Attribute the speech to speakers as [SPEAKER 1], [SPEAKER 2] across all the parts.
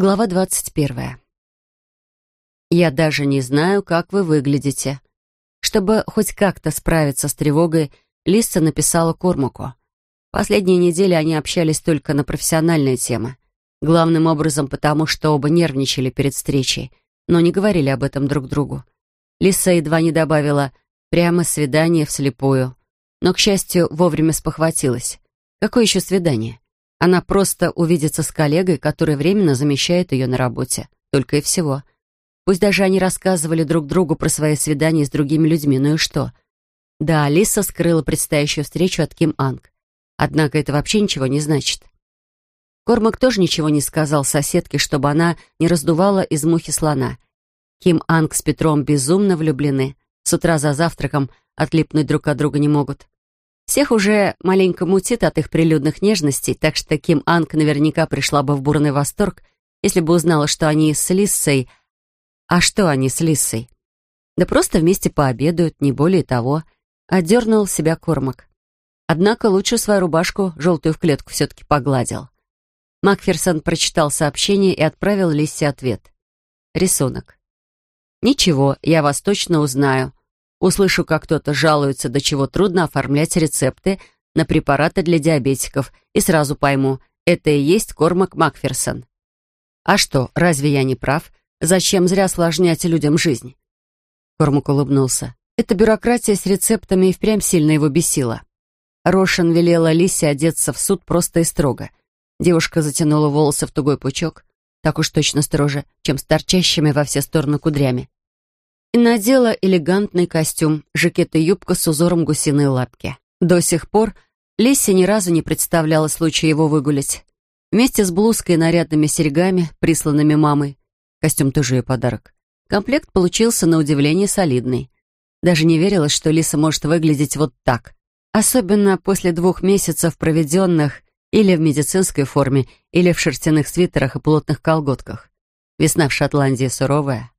[SPEAKER 1] Глава двадцать первая. «Я даже не знаю, как вы выглядите». Чтобы хоть как-то справиться с тревогой, Лисса написала Кормаку. Последние недели они общались только на профессиональные темы. Главным образом потому, что оба нервничали перед встречей, но не говорили об этом друг другу. Лиса едва не добавила «прямо свидание вслепую», но, к счастью, вовремя спохватилась. Какое еще свидание? Она просто увидится с коллегой, который временно замещает ее на работе. Только и всего. Пусть даже они рассказывали друг другу про свои свидания с другими людьми, ну и что? Да, Алиса скрыла предстоящую встречу от Ким Анг. Однако это вообще ничего не значит. Кормак тоже ничего не сказал соседке, чтобы она не раздувала из мухи слона. Ким Анг с Петром безумно влюблены. С утра за завтраком отлипнуть друг от друга не могут. Всех уже маленько мутит от их прилюдных нежностей, так что Ким Анг наверняка пришла бы в бурный восторг, если бы узнала, что они с Лиссой... А что они с Лиссой? Да просто вместе пообедают, не более того. Отдернул себя Кормак. Однако лучше свою рубашку, желтую в клетку, все-таки погладил. Макферсон прочитал сообщение и отправил Лиссе ответ. Рисунок. «Ничего, я вас точно узнаю. Услышу, как кто-то жалуется, до чего трудно оформлять рецепты на препараты для диабетиков, и сразу пойму, это и есть Кормак Макферсон. А что, разве я не прав? Зачем зря осложнять людям жизнь? Кормак улыбнулся. Эта бюрократия с рецептами и впрямь сильно его бесила. Рошин велела Лисе одеться в суд просто и строго. Девушка затянула волосы в тугой пучок, так уж точно строже, чем с торчащими во все стороны кудрями и надела элегантный костюм, жакет и юбка с узором гусиной лапки. До сих пор Лесси ни разу не представляла случая его выгулять. Вместе с блузкой и нарядными серьгами, присланными мамой. Костюм тоже ее подарок. Комплект получился на удивление солидный. Даже не верилось, что Лиса может выглядеть вот так. Особенно после двух месяцев, проведенных или в медицинской форме, или в шерстяных свитерах и плотных колготках. Весна в Шотландии суровая.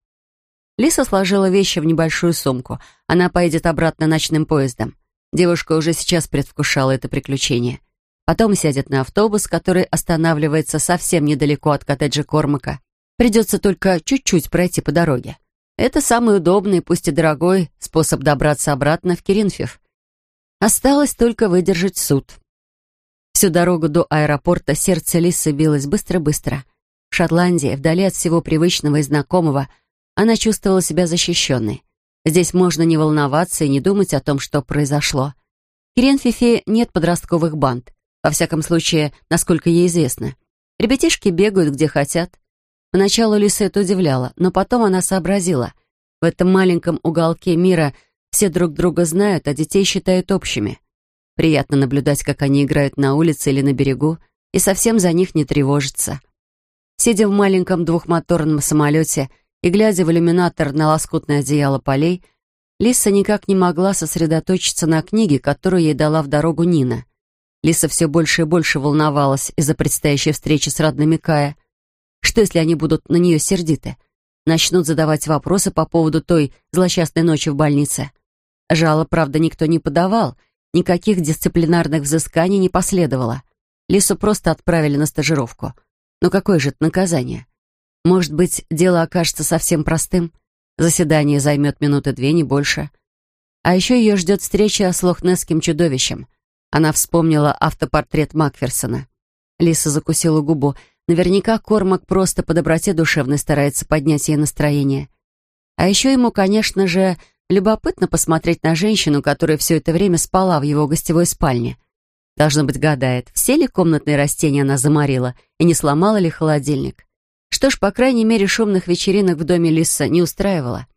[SPEAKER 1] Лиса сложила вещи в небольшую сумку. Она поедет обратно ночным поездом. Девушка уже сейчас предвкушала это приключение. Потом сядет на автобус, который останавливается совсем недалеко от коттеджа Кормака. Придется только чуть-чуть пройти по дороге. Это самый удобный, пусть и дорогой, способ добраться обратно в Керинфев. Осталось только выдержать суд. Всю дорогу до аэропорта сердце Лисы билось быстро-быстро. В Шотландии, вдали от всего привычного и знакомого, она чувствовала себя защищенной. Здесь можно не волноваться и не думать о том, что произошло. В Киренфифе нет подростковых банд, во всяком случае, насколько ей известно. Ребятишки бегают где хотят. Поначалу Лиса это удивляла, но потом она сообразила. В этом маленьком уголке мира все друг друга знают, а детей считают общими. Приятно наблюдать, как они играют на улице или на берегу, и совсем за них не тревожиться. Сидя в маленьком двухмоторном самолете, и, глядя в иллюминатор на лоскутное одеяло полей, Лиса никак не могла сосредоточиться на книге, которую ей дала в дорогу Нина. Лиса все больше и больше волновалась из-за предстоящей встречи с родными Кая. Что, если они будут на нее сердиты? Начнут задавать вопросы по поводу той злосчастной ночи в больнице. Жалоб, правда, никто не подавал, никаких дисциплинарных взысканий не последовало. Лису просто отправили на стажировку. Но какое же это наказание? Может быть, дело окажется совсем простым? Заседание займет минуты две, не больше. А еще ее ждет встреча с лохнесским чудовищем. Она вспомнила автопортрет Макферсона. Лиса закусила губу. Наверняка Кормак просто по доброте душевной старается поднять ей настроение. А еще ему, конечно же, любопытно посмотреть на женщину, которая все это время спала в его гостевой спальне. Должно быть, гадает, все ли комнатные растения она заморила и не сломала ли холодильник. Что ж, по крайней мере, шумных вечеринок в доме Лиса не устраивало.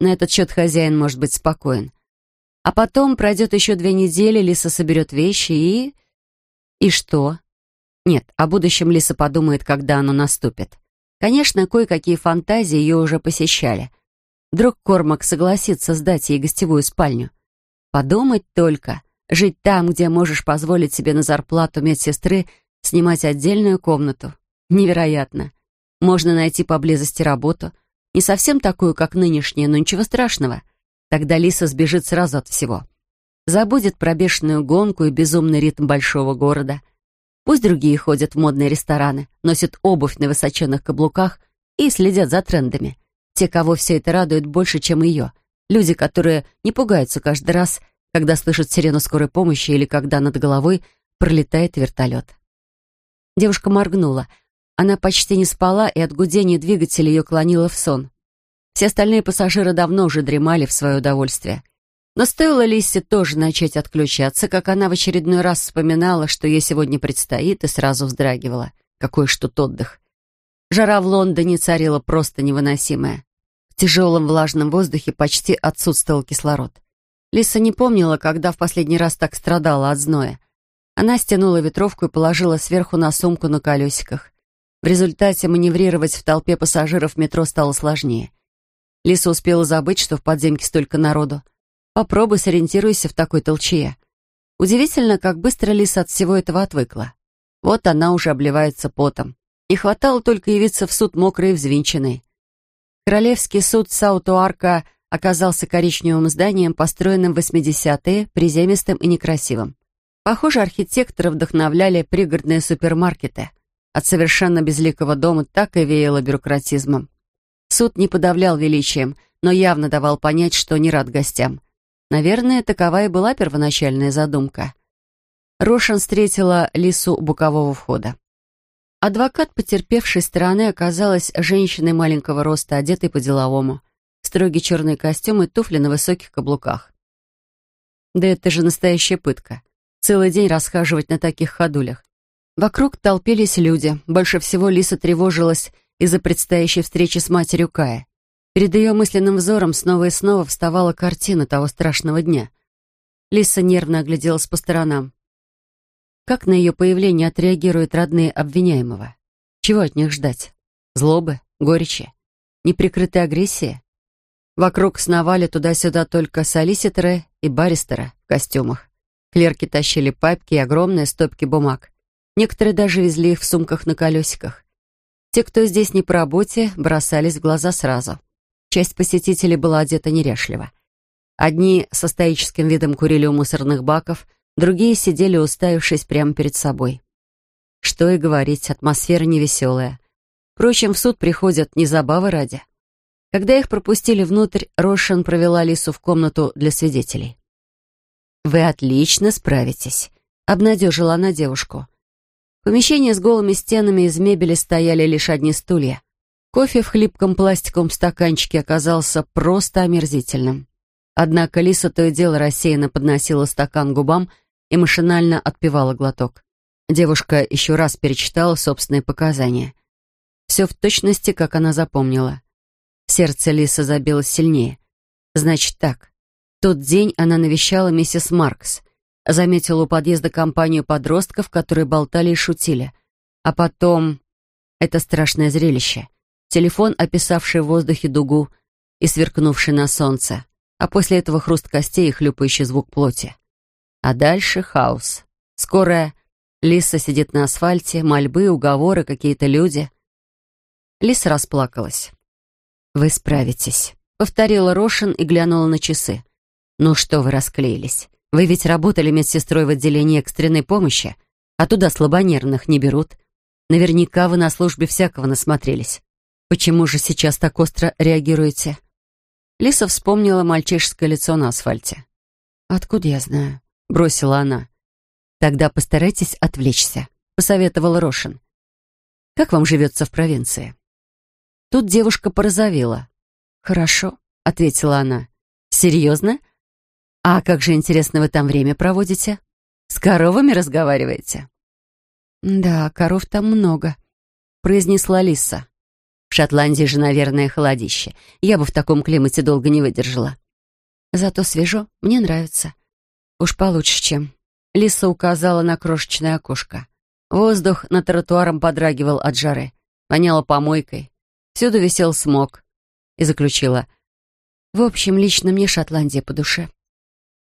[SPEAKER 1] На этот счет хозяин может быть спокоен. А потом пройдет еще две недели, Лиса соберет вещи и... И что? Нет, о будущем Лиса подумает, когда оно наступит. Конечно, кое-какие фантазии ее уже посещали. Вдруг Кормак согласится сдать ей гостевую спальню. Подумать только. Жить там, где можешь позволить себе на зарплату медсестры снимать отдельную комнату. Невероятно. Можно найти поблизости работу. Не совсем такую, как нынешняя, но ничего страшного. Тогда Лиса сбежит сразу от всего. Забудет про бешеную гонку и безумный ритм большого города. Пусть другие ходят в модные рестораны, носят обувь на высоченных каблуках и следят за трендами. Те, кого все это радует больше, чем ее. Люди, которые не пугаются каждый раз, когда слышат сирену скорой помощи или когда над головой пролетает вертолет. Девушка моргнула. Она почти не спала, и от гудения двигателя ее клонило в сон. Все остальные пассажиры давно уже дремали в свое удовольствие. Но стоило Лисе тоже начать отключаться, как она в очередной раз вспоминала, что ей сегодня предстоит, и сразу вздрагивала. Какой ж тут отдых. Жара в Лондоне царила просто невыносимая. В тяжелом влажном воздухе почти отсутствовал кислород. Лиса не помнила, когда в последний раз так страдала от зноя. Она стянула ветровку и положила сверху на сумку на колесиках. В результате маневрировать в толпе пассажиров метро стало сложнее. Лиса успела забыть, что в подземке столько народу. Попробуй сориентируйся в такой толчье. Удивительно, как быстро Лиса от всего этого отвыкла. Вот она уже обливается потом. Не хватало только явиться в суд мокрой и взвинченной. Королевский суд Саутуарка оказался коричневым зданием, построенным в 80-е, приземистым и некрасивым. Похоже, архитекторы вдохновляли пригородные супермаркеты. От совершенно безликого дома так и веяло бюрократизмом. Суд не подавлял величием, но явно давал понять, что не рад гостям. Наверное, такова и была первоначальная задумка. Рошан встретила Лису у бокового входа. Адвокат потерпевшей стороны оказалась женщиной маленького роста, одетой по-деловому. Строгий черный костюм и туфли на высоких каблуках. Да это же настоящая пытка. Целый день расхаживать на таких ходулях. Вокруг толпились люди. Больше всего Лиса тревожилась из-за предстоящей встречи с матерью Кая. Перед ее мысленным взором снова и снова вставала картина того страшного дня. Лиса нервно огляделась по сторонам. Как на ее появление отреагируют родные обвиняемого? Чего от них ждать? Злобы? Горечи? Неприкрытой агрессии? Вокруг сновали туда-сюда только солиситоры и баристеры в костюмах. Клерки тащили папки и огромные стопки бумаг. Некоторые даже везли их в сумках на колесиках. Те, кто здесь не по работе, бросались в глаза сразу. Часть посетителей была одета неряшливо. Одни со стоическим видом курили у мусорных баков, другие сидели, уставившись прямо перед собой. Что и говорить, атмосфера невеселая. Впрочем, в суд приходят не забавы ради. Когда их пропустили внутрь, Рошин провела Лису в комнату для свидетелей. «Вы отлично справитесь», — обнадежила она девушку. В помещении с голыми стенами из мебели стояли лишь одни стулья. Кофе в хлипком пластиковом стаканчике оказался просто омерзительным. Однако Лиса то и дело рассеянно подносила стакан губам и машинально отпивала глоток. Девушка еще раз перечитала собственные показания. Все в точности, как она запомнила. Сердце Лисы забилось сильнее. Значит так. В тот день она навещала миссис Маркс. Заметила у подъезда компанию подростков, которые болтали и шутили. А потом... Это страшное зрелище — телефон, описавший в воздухе дугу и сверкнувший на солнце, а после этого хруст костей и хлюпающий звук плоти. А дальше хаос. Скорая Лиса сидит на асфальте, мольбы, уговоры, какие-то люди. Лиса расплакалась. «Вы справитесь», — повторила Рошин и глянула на часы. «Ну что вы расклеились? Вы ведь работали медсестрой в отделении экстренной помощи, а туда слабонервных не берут. Наверняка вы на службе всякого насмотрелись. Почему же сейчас так остро реагируете?» Лиса вспомнила мальчишеское лицо на асфальте. «Откуда я знаю?» — бросила она. «Тогда постарайтесь отвлечься», — посоветовал Рошин. «Как вам живется в провинции?» Тут девушка порозовела. «Хорошо», — ответила она. «Серьезно? А как же, интересно, вы там время проводите? С коровами разговариваете?» «Да, коров там много», — произнесла Лиса. В Шотландии же, наверное, холодище. Я бы в таком климате долго не выдержала. Зато свежо, мне нравится. Уж получше, чем... Лиса указала на крошечное окошко. Воздух над тротуаром подрагивал от жары. Воняло помойкой. Всюду висел смог. И заключила. В общем, лично мне Шотландия по душе.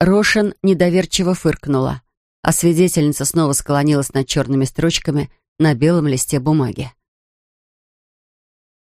[SPEAKER 1] Рошин недоверчиво фыркнула, а свидетельница снова склонилась над черными строчками на белом листе бумаги.